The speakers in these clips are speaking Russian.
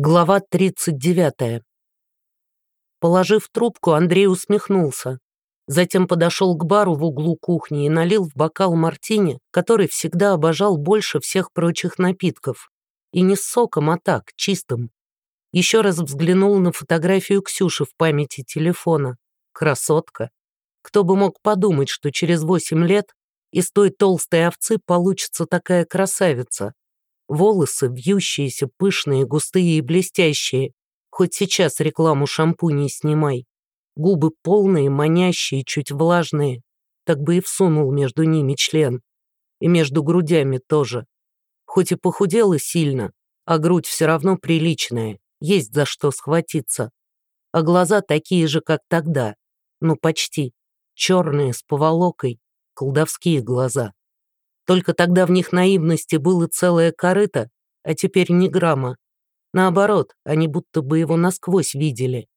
Глава 39. Положив трубку, Андрей усмехнулся. Затем подошел к бару в углу кухни и налил в бокал мартини, который всегда обожал больше всех прочих напитков. И не с соком, а так, чистым. Еще раз взглянул на фотографию Ксюши в памяти телефона. Красотка. Кто бы мог подумать, что через восемь лет из той толстой овцы получится такая красавица. Волосы вьющиеся, пышные, густые и блестящие. Хоть сейчас рекламу шампуней снимай. Губы полные, манящие, чуть влажные. Так бы и всунул между ними член. И между грудями тоже. Хоть и похудела сильно, а грудь все равно приличная, есть за что схватиться. А глаза такие же, как тогда. Ну, почти. Черные, с поволокой, колдовские глаза. Только тогда в них наивности было целое корыто, а теперь ни грамма. Наоборот, они будто бы его насквозь видели.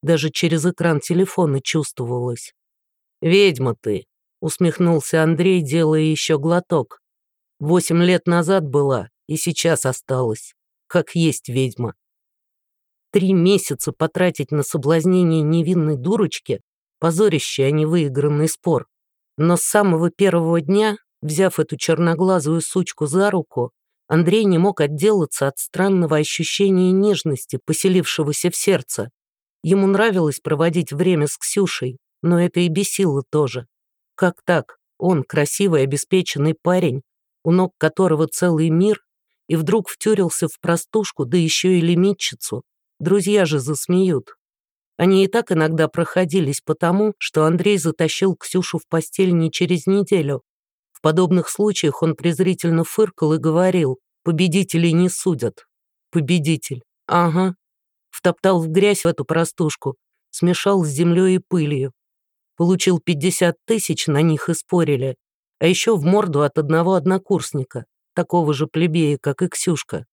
Даже через экран телефона чувствовалось. «Ведьма ты», — усмехнулся Андрей, делая еще глоток. «Восемь лет назад была, и сейчас осталась. Как есть ведьма». Три месяца потратить на соблазнение невинной дурочки — позорище, а не выигранный спор. Но с самого первого дня Взяв эту черноглазую сучку за руку, Андрей не мог отделаться от странного ощущения нежности, поселившегося в сердце. Ему нравилось проводить время с Ксюшей, но это и бесило тоже. Как так? Он, красивый, обеспеченный парень, у ног которого целый мир, и вдруг втюрился в простушку, да еще и лимитчицу. Друзья же засмеют. Они и так иногда проходились потому, что Андрей затащил Ксюшу в постель не через неделю, в подобных случаях он презрительно фыркал и говорил, победителей не судят. Победитель. Ага. Втоптал в грязь в эту простушку, смешал с землей и пылью. Получил 50 тысяч, на них и спорили. А еще в морду от одного однокурсника, такого же плебея, как и Ксюшка.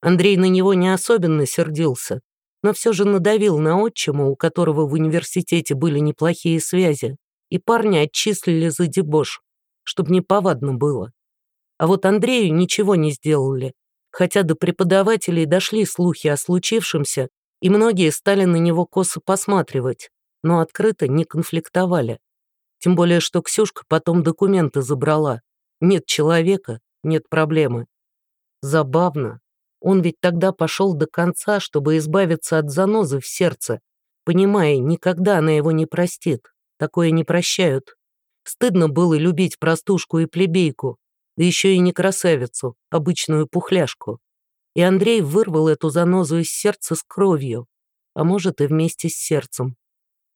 Андрей на него не особенно сердился, но все же надавил на отчима, у которого в университете были неплохие связи, и парня отчислили за дебош чтобы не повадно было. А вот Андрею ничего не сделали, хотя до преподавателей дошли слухи о случившемся, и многие стали на него косо посматривать, но открыто не конфликтовали. Тем более, что Ксюшка потом документы забрала. Нет человека, нет проблемы. Забавно. Он ведь тогда пошел до конца, чтобы избавиться от занозы в сердце, понимая, никогда она его не простит. Такое не прощают. Стыдно было любить простушку и плебейку, да еще и не красавицу, обычную пухляшку. И Андрей вырвал эту занозу из сердца с кровью, а может и вместе с сердцем.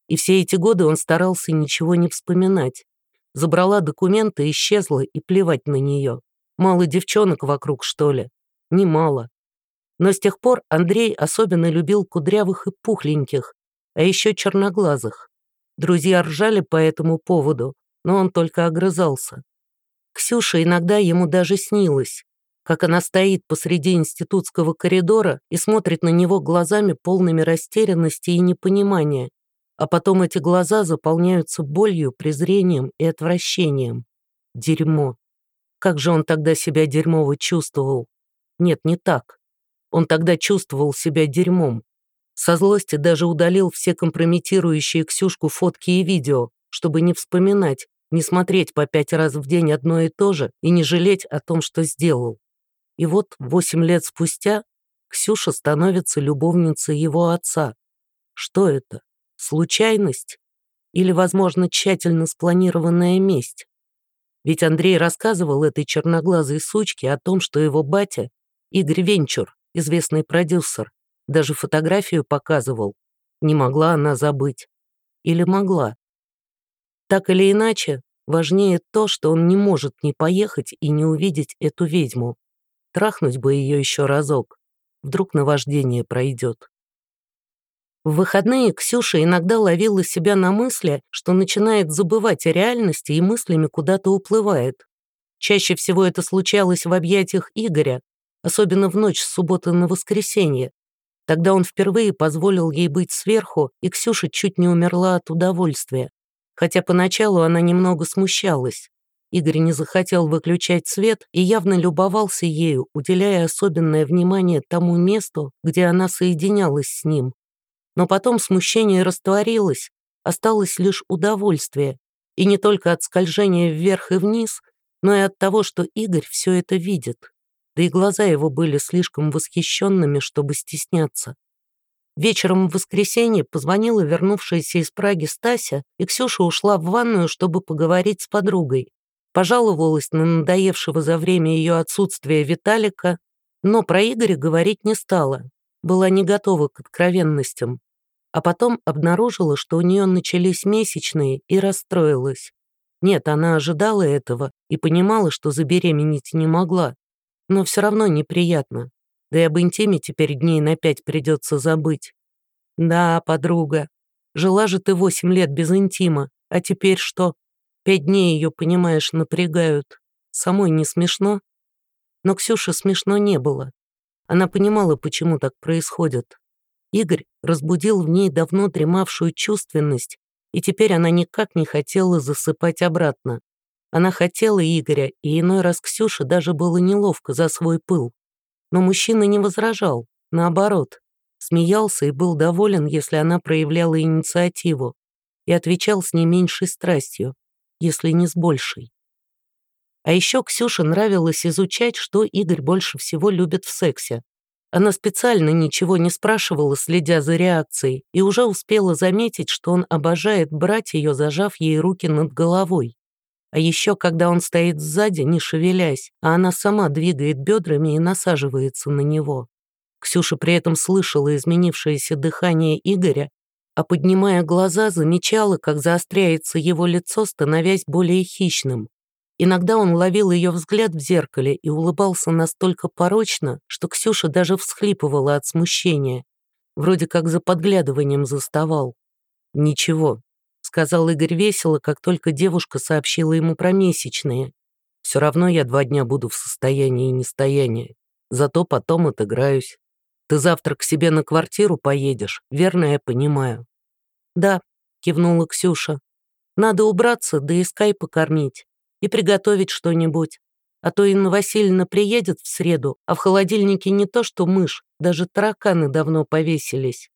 И все эти годы он старался ничего не вспоминать. Забрала документы, исчезла и плевать на нее. Мало девчонок вокруг, что ли? Немало. Но с тех пор Андрей особенно любил кудрявых и пухленьких, а еще черноглазых. Друзья ржали по этому поводу, но он только огрызался. Ксюша иногда ему даже снилась, как она стоит посреди институтского коридора и смотрит на него глазами полными растерянности и непонимания, а потом эти глаза заполняются болью, презрением и отвращением. Дерьмо. Как же он тогда себя дерьмово чувствовал? Нет, не так. Он тогда чувствовал себя дерьмом. Со злости даже удалил все компрометирующие Ксюшку фотки и видео, чтобы не вспоминать, не смотреть по пять раз в день одно и то же и не жалеть о том, что сделал. И вот восемь лет спустя Ксюша становится любовницей его отца. Что это? Случайность? Или, возможно, тщательно спланированная месть? Ведь Андрей рассказывал этой черноглазой сучке о том, что его батя, Игорь Венчур, известный продюсер, даже фотографию показывал. Не могла она забыть. Или могла? Так или иначе, важнее то, что он не может не поехать и не увидеть эту ведьму. Трахнуть бы ее еще разок. Вдруг наваждение пройдет. В выходные Ксюша иногда ловила себя на мысли, что начинает забывать о реальности и мыслями куда-то уплывает. Чаще всего это случалось в объятиях Игоря, особенно в ночь с субботы на воскресенье. Тогда он впервые позволил ей быть сверху, и Ксюша чуть не умерла от удовольствия хотя поначалу она немного смущалась. Игорь не захотел выключать свет и явно любовался ею, уделяя особенное внимание тому месту, где она соединялась с ним. Но потом смущение растворилось, осталось лишь удовольствие, и не только от скольжения вверх и вниз, но и от того, что Игорь все это видит. Да и глаза его были слишком восхищенными, чтобы стесняться. Вечером в воскресенье позвонила вернувшаяся из Праги Стася, и Ксюша ушла в ванную, чтобы поговорить с подругой. Пожаловалась на надоевшего за время ее отсутствия Виталика, но про Игоря говорить не стала, была не готова к откровенностям. А потом обнаружила, что у нее начались месячные, и расстроилась. Нет, она ожидала этого и понимала, что забеременеть не могла. Но все равно неприятно. Да и об интиме теперь дней на пять придется забыть. Да, подруга, жила же ты восемь лет без интима, а теперь что? Пять дней ее, понимаешь, напрягают. Самой не смешно? Но Ксюше смешно не было. Она понимала, почему так происходит. Игорь разбудил в ней давно дремавшую чувственность, и теперь она никак не хотела засыпать обратно. Она хотела Игоря, и иной раз Ксюше даже было неловко за свой пыл. Но мужчина не возражал, наоборот, смеялся и был доволен, если она проявляла инициативу, и отвечал с не меньшей страстью, если не с большей. А еще Ксюше нравилось изучать, что Игорь больше всего любит в сексе. Она специально ничего не спрашивала, следя за реакцией, и уже успела заметить, что он обожает брать ее, зажав ей руки над головой. А еще, когда он стоит сзади, не шевелясь, а она сама двигает бедрами и насаживается на него. Ксюша при этом слышала изменившееся дыхание Игоря, а поднимая глаза, замечала, как заостряется его лицо, становясь более хищным. Иногда он ловил ее взгляд в зеркале и улыбался настолько порочно, что Ксюша даже всхлипывала от смущения. Вроде как за подглядыванием заставал. Ничего, сказал Игорь весело, как только девушка сообщила ему про месячные. «Все равно я два дня буду в состоянии нестояния. Зато потом отыграюсь. Ты завтра к себе на квартиру поедешь, верно я понимаю?» «Да», — кивнула Ксюша. «Надо убраться, да и Скай покормить. И приготовить что-нибудь. А то Инна Васильевна приедет в среду, а в холодильнике не то что мышь, даже тараканы давно повесились».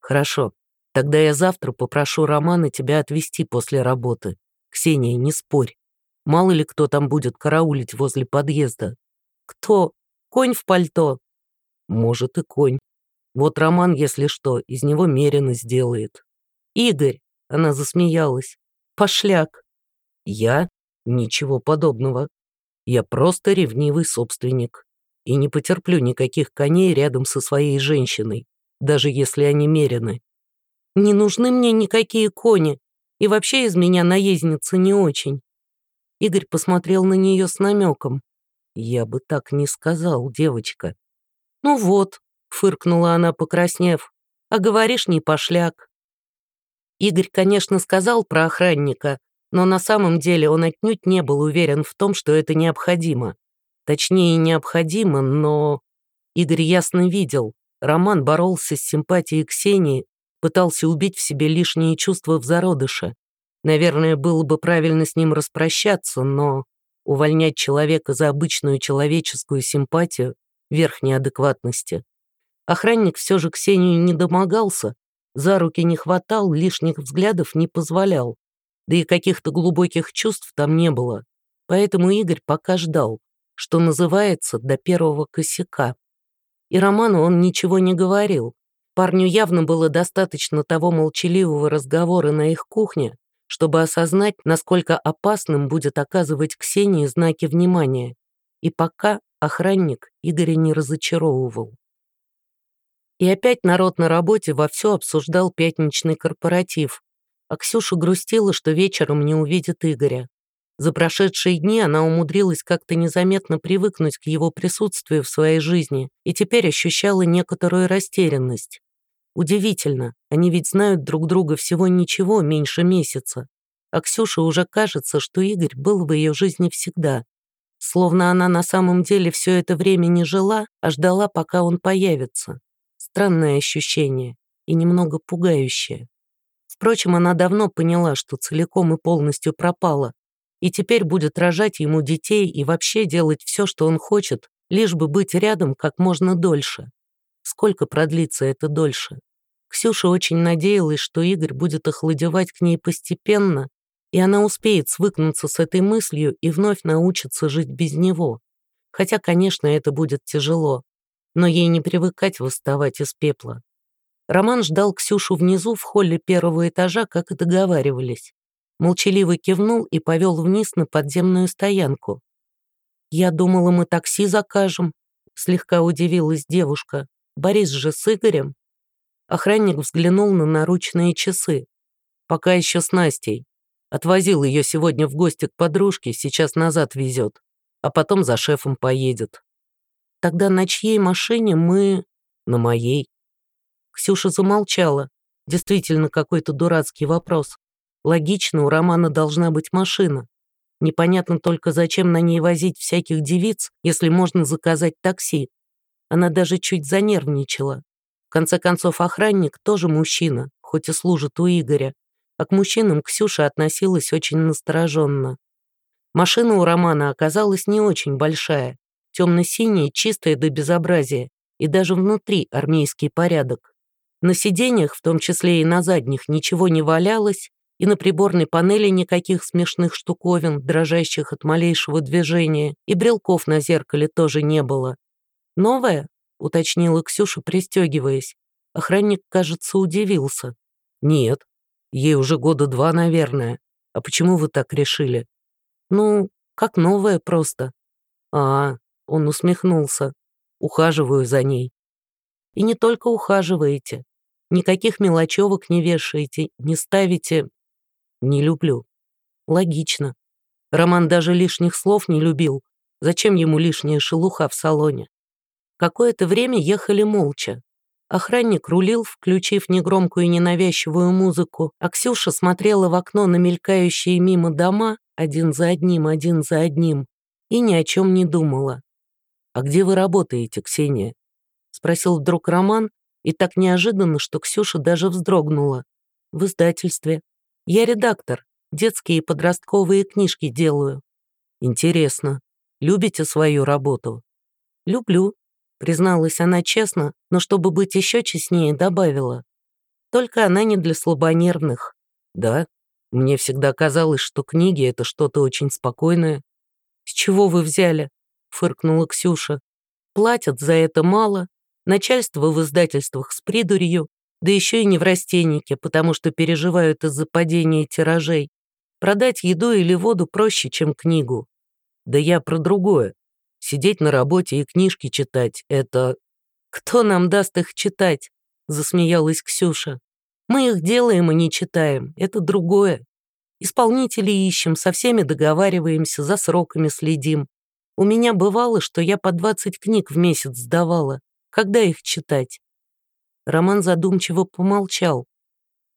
«Хорошо, Тогда я завтра попрошу Романа тебя отвезти после работы. Ксения, не спорь. Мало ли кто там будет караулить возле подъезда. Кто? Конь в пальто? Может и конь. Вот Роман, если что, из него мерено сделает. Игорь, она засмеялась. Пошляк. Я? Ничего подобного. Я просто ревнивый собственник. И не потерплю никаких коней рядом со своей женщиной, даже если они мерены. Не нужны мне никакие кони, и вообще из меня наездница не очень. Игорь посмотрел на нее с намеком. Я бы так не сказал, девочка. Ну вот, фыркнула она, покраснев, а говоришь не пошляк. Игорь, конечно, сказал про охранника, но на самом деле он отнюдь не был уверен в том, что это необходимо. Точнее, необходимо, но... Игорь ясно видел, Роман боролся с симпатией Ксении пытался убить в себе лишние чувства в зародыше. Наверное, было бы правильно с ним распрощаться, но увольнять человека за обычную человеческую симпатию — верх неадекватности. Охранник все же Ксению не домогался, за руки не хватал, лишних взглядов не позволял. Да и каких-то глубоких чувств там не было. Поэтому Игорь пока ждал, что называется, до первого косяка. И Роману он ничего не говорил, Парню явно было достаточно того молчаливого разговора на их кухне, чтобы осознать, насколько опасным будет оказывать Ксении знаки внимания. И пока охранник Игоря не разочаровывал. И опять народ на работе вовсю обсуждал пятничный корпоратив, а Ксюша грустила, что вечером не увидит Игоря. За прошедшие дни она умудрилась как-то незаметно привыкнуть к его присутствию в своей жизни и теперь ощущала некоторую растерянность. Удивительно, они ведь знают друг друга всего ничего, меньше месяца. А Ксюше уже кажется, что Игорь был в ее жизни всегда. Словно она на самом деле все это время не жила, а ждала, пока он появится. Странное ощущение и немного пугающее. Впрочем, она давно поняла, что целиком и полностью пропала. и теперь будет рожать ему детей и вообще делать все, что он хочет, лишь бы быть рядом как можно дольше. Сколько продлится это дольше? Ксюша очень надеялась, что Игорь будет охладевать к ней постепенно, и она успеет свыкнуться с этой мыслью и вновь научиться жить без него. Хотя, конечно, это будет тяжело, но ей не привыкать восставать из пепла. Роман ждал Ксюшу внизу в холле первого этажа, как и договаривались. Молчаливо кивнул и повел вниз на подземную стоянку. «Я думала, мы такси закажем», — слегка удивилась девушка. «Борис же с Игорем». Охранник взглянул на наручные часы. «Пока еще с Настей. Отвозил ее сегодня в гости к подружке, сейчас назад везет, а потом за шефом поедет». «Тогда на чьей машине мы...» «На моей». Ксюша замолчала. Действительно, какой-то дурацкий вопрос. Логично, у Романа должна быть машина. Непонятно только, зачем на ней возить всяких девиц, если можно заказать такси. Она даже чуть занервничала. Конце концов, охранник тоже мужчина, хоть и служит у Игоря. А к мужчинам Ксюша относилась очень настороженно. Машина у Романа оказалась не очень большая, темно-синяя, чистая до безобразия, и даже внутри армейский порядок. На сиденьях, в том числе и на задних, ничего не валялось, и на приборной панели никаких смешных штуковин, дрожащих от малейшего движения, и брелков на зеркале тоже не было. «Новая?» — уточнила Ксюша, пристегиваясь. Охранник, кажется, удивился. «Нет, ей уже года два, наверное. А почему вы так решили?» «Ну, как новая просто». «А, он усмехнулся. Ухаживаю за ней». «И не только ухаживаете. Никаких мелочевок не вешаете, не ставите не люблю. Логично. Роман даже лишних слов не любил. Зачем ему лишняя шелуха в салоне? Какое-то время ехали молча. Охранник рулил, включив негромкую и ненавязчивую музыку, а Ксюша смотрела в окно на мелькающие мимо дома, один за одним, один за одним, и ни о чем не думала. «А где вы работаете, Ксения?» — спросил вдруг Роман, и так неожиданно, что Ксюша даже вздрогнула. «В издательстве», я редактор, детские и подростковые книжки делаю. Интересно, любите свою работу? Люблю, призналась она честно, но чтобы быть еще честнее, добавила. Только она не для слабонервных. Да, мне всегда казалось, что книги — это что-то очень спокойное. С чего вы взяли? Фыркнула Ксюша. Платят за это мало, начальство в издательствах с придурью, да еще и не в растеннике, потому что переживают из-за падения тиражей. Продать еду или воду проще, чем книгу. Да я про другое. Сидеть на работе и книжки читать — это... Кто нам даст их читать? Засмеялась Ксюша. Мы их делаем и не читаем. Это другое. Исполнителей ищем, со всеми договариваемся, за сроками следим. У меня бывало, что я по 20 книг в месяц сдавала. Когда их читать? Роман задумчиво помолчал.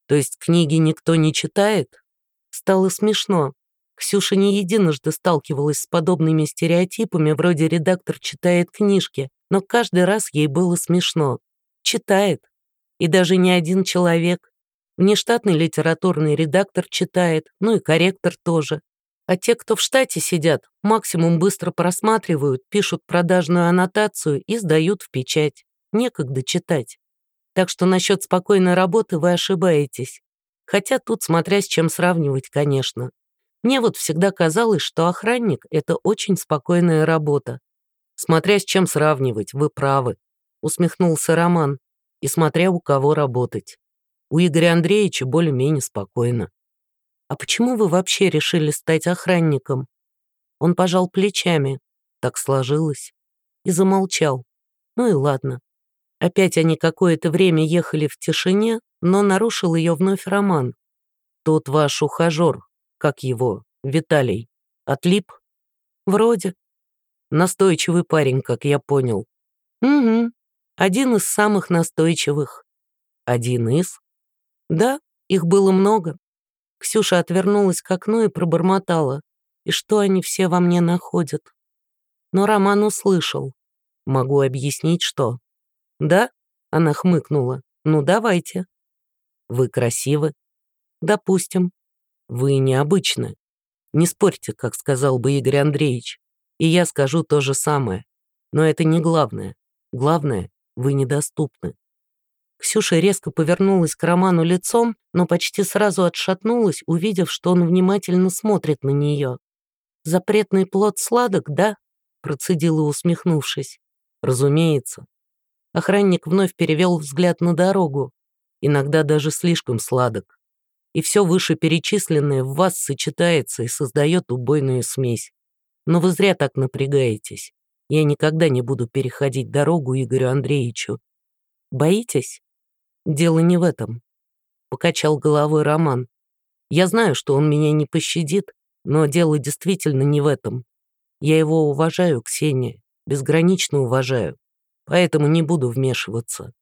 «То есть книги никто не читает?» Стало смешно. Ксюша не единожды сталкивалась с подобными стереотипами, вроде редактор читает книжки, но каждый раз ей было смешно. Читает. И даже не один человек. Внештатный литературный редактор читает, ну и корректор тоже. А те, кто в штате сидят, максимум быстро просматривают, пишут продажную аннотацию и сдают в печать. Некогда читать. Так что насчет спокойной работы вы ошибаетесь. Хотя тут смотря с чем сравнивать, конечно. Мне вот всегда казалось, что охранник — это очень спокойная работа. Смотря с чем сравнивать, вы правы, усмехнулся Роман. И смотря у кого работать. У Игоря Андреевича более-менее спокойно. А почему вы вообще решили стать охранником? Он пожал плечами. Так сложилось. И замолчал. Ну и ладно. Опять они какое-то время ехали в тишине, но нарушил ее вновь Роман. «Тот ваш ухажер, как его, Виталий, отлип?» «Вроде». «Настойчивый парень, как я понял». «Угу. Один из самых настойчивых». «Один из?» «Да, их было много». Ксюша отвернулась к окну и пробормотала. «И что они все во мне находят?» Но Роман услышал. «Могу объяснить, что?» «Да?» — она хмыкнула. «Ну, давайте». «Вы красивы?» «Допустим». «Вы необычны». Не спорьте, как сказал бы Игорь Андреевич. И я скажу то же самое. Но это не главное. Главное, вы недоступны. Ксюша резко повернулась к Роману лицом, но почти сразу отшатнулась, увидев, что он внимательно смотрит на нее. «Запретный плод сладок, да?» — процедила, усмехнувшись. «Разумеется». Охранник вновь перевел взгляд на дорогу. Иногда даже слишком сладок. И все вышеперечисленное в вас сочетается и создает убойную смесь. Но вы зря так напрягаетесь. Я никогда не буду переходить дорогу Игорю Андреевичу. Боитесь? Дело не в этом. Покачал головой Роман. Я знаю, что он меня не пощадит, но дело действительно не в этом. Я его уважаю, Ксения, безгранично уважаю, поэтому не буду вмешиваться.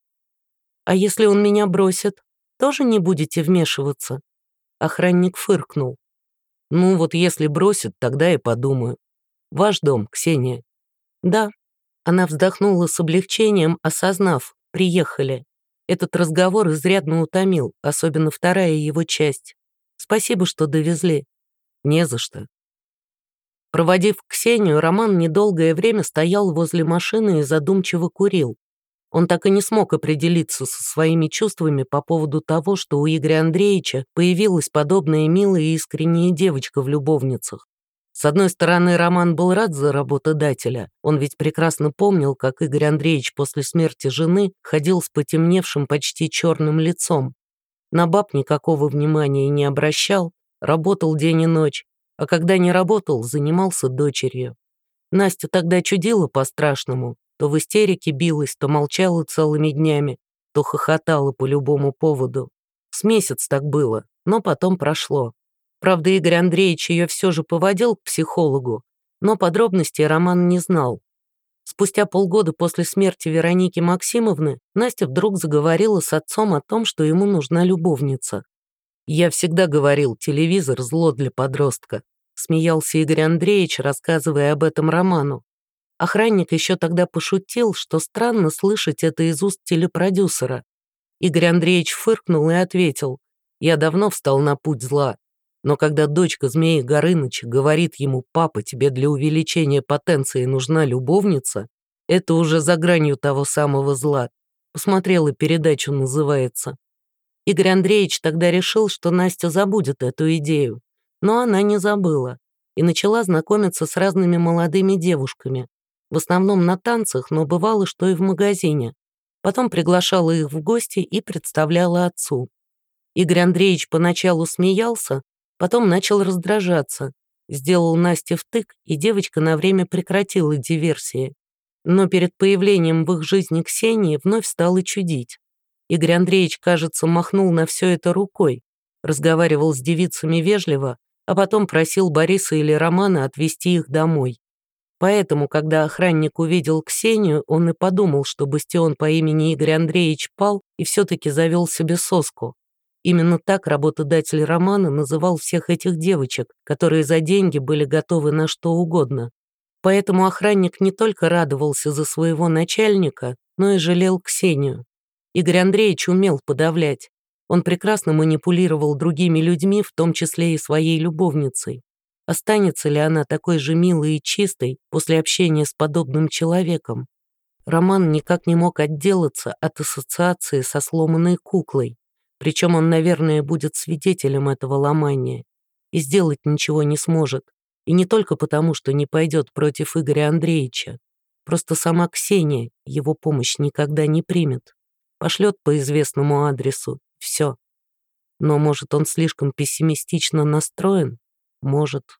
А если он меня бросит, тоже не будете вмешиваться? Охранник фыркнул. Ну вот если бросит, тогда и подумаю. Ваш дом, Ксения. Да. Она вздохнула с облегчением, осознав, приехали. Этот разговор изрядно утомил, особенно вторая его часть. Спасибо, что довезли. Не за что. Проводив Ксению, Роман недолгое время стоял возле машины и задумчиво курил. Он так и не смог определиться со своими чувствами по поводу того, что у Игоря Андреевича появилась подобная милая и искренняя девочка в любовницах. С одной стороны, Роман был рад за работодателя. Он ведь прекрасно помнил, как Игорь Андреевич после смерти жены ходил с потемневшим почти черным лицом. На баб никакого внимания не обращал, работал день и ночь, а когда не работал, занимался дочерью. Настя тогда чудила по-страшному, то в истерике билась, то молчала целыми днями, то хохотала по любому поводу. С месяц так было, но потом прошло. Правда, Игорь Андреевич ее все же поводил к психологу, но подробностей Роман не знал. Спустя полгода после смерти Вероники Максимовны Настя вдруг заговорила с отцом о том, что ему нужна любовница. «Я всегда говорил, телевизор – зло для подростка», смеялся Игорь Андреевич, рассказывая об этом Роману. Охранник еще тогда пошутил, что странно слышать это из уст телепродюсера. Игорь Андреевич фыркнул и ответил, «Я давно встал на путь зла, но когда дочка змеи Горыныча говорит ему «папа, тебе для увеличения потенции нужна любовница», это уже за гранью того самого зла. Посмотрела передачу, называется. Игорь Андреевич тогда решил, что Настя забудет эту идею. Но она не забыла и начала знакомиться с разными молодыми девушками. В основном на танцах, но бывало, что и в магазине. Потом приглашала их в гости и представляла отцу. Игорь Андреевич поначалу смеялся, Потом начал раздражаться. Сделал Насте втык, и девочка на время прекратила диверсии. Но перед появлением в их жизни Ксении вновь стало чудить. Игорь Андреевич, кажется, махнул на все это рукой, разговаривал с девицами вежливо, а потом просил Бориса или Романа отвезти их домой. Поэтому, когда охранник увидел Ксению, он и подумал, что бастион по имени Игорь Андреевич пал и все-таки завел себе соску. Именно так работодатель Романа называл всех этих девочек, которые за деньги были готовы на что угодно. Поэтому охранник не только радовался за своего начальника, но и жалел Ксению. Игорь Андреевич умел подавлять. Он прекрасно манипулировал другими людьми, в том числе и своей любовницей. Останется ли она такой же милой и чистой после общения с подобным человеком? Роман никак не мог отделаться от ассоциации со сломанной куклой. Причем он, наверное, будет свидетелем этого ломания и сделать ничего не сможет. И не только потому, что не пойдет против Игоря Андреевича. Просто сама Ксения его помощь никогда не примет. Пошлет по известному адресу. Все. Но, может, он слишком пессимистично настроен? Может.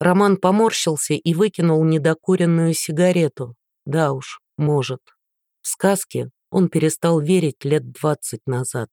Роман поморщился и выкинул недокуренную сигарету. Да уж, может. В сказке он перестал верить лет двадцать назад.